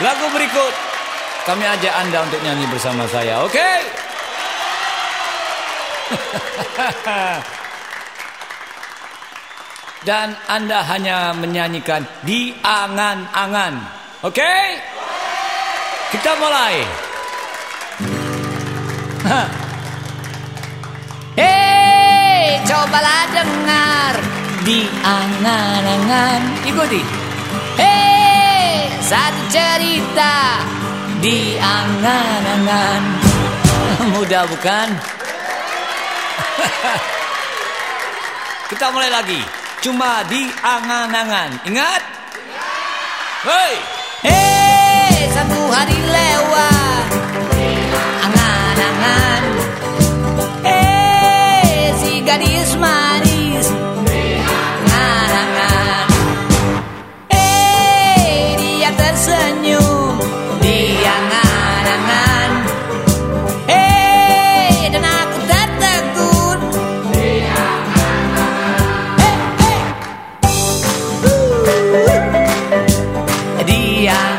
Lagu berikut kami ajak Anda untuk nyanyi bersama saya, oke? Dan Anda hanya menyanyikan di angan-angan, oke? Kita mulai. Hei, cobalah dengar di angan-angan. Ikuti. Hei, satu cerita di angan-angan. Mudah bukan? Kita mulai lagi. Cuma di angan-angan. Ingat? Hei! Hei, satu hari lewat. Hei.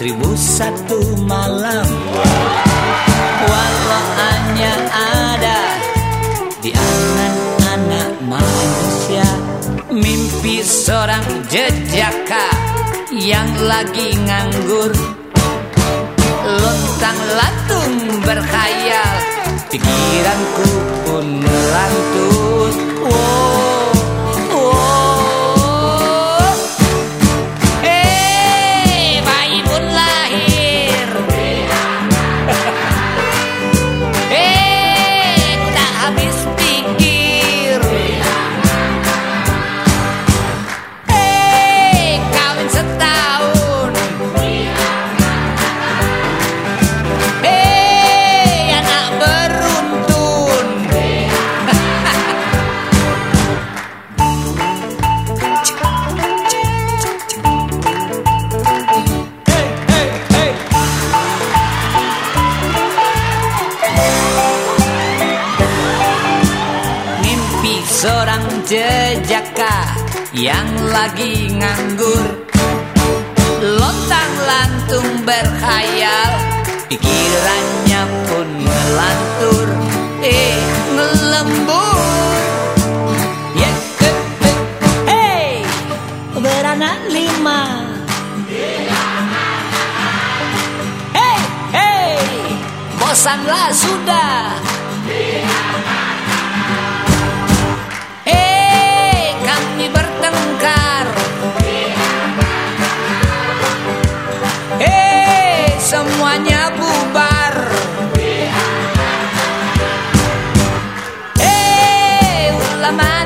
Seribu satu malam. Walau hanya ada Di anak-anak manusia. Mimpi seorang jejaka Yang lagi nganggur. Lontang lantung berkhayal Pikiranku pun melantur Wow, jejaka yang lagi nganggur. Lontang lantung berkhayal Pikirannya pun melantur. Eh, ngelembur Hey, beranak lima. Bosanlah sudah mamá.